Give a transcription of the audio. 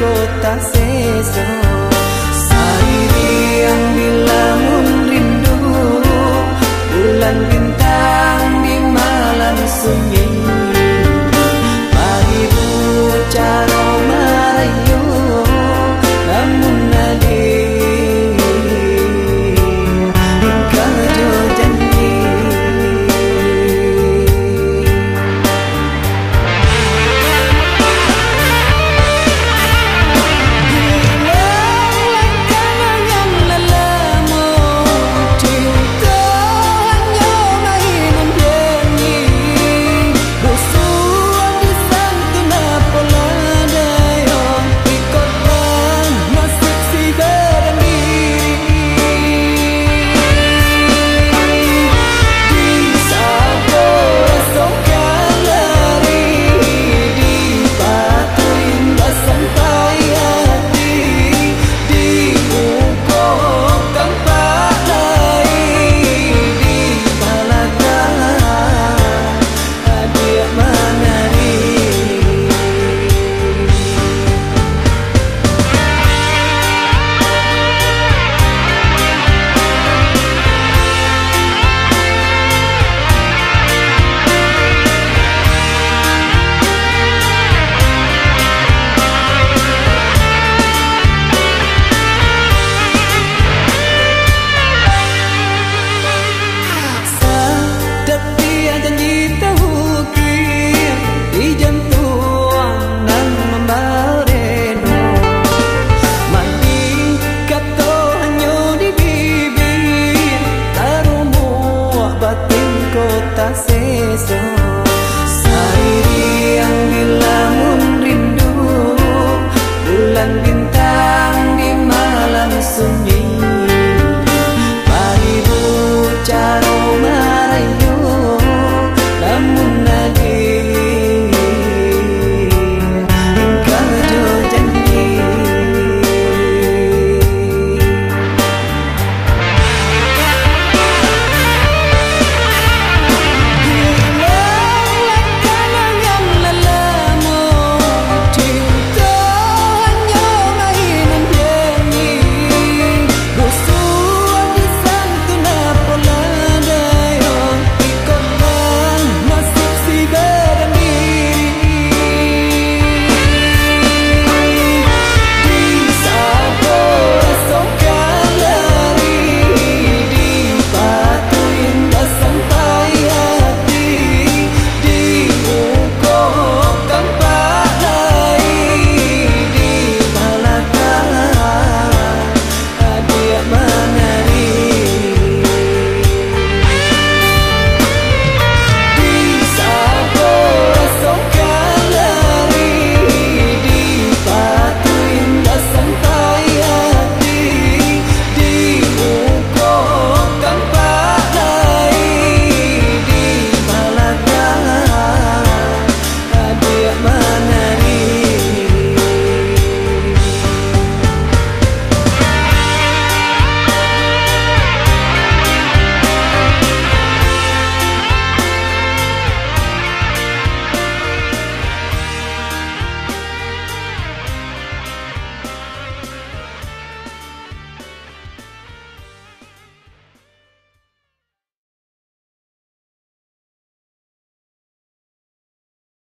gotas eso.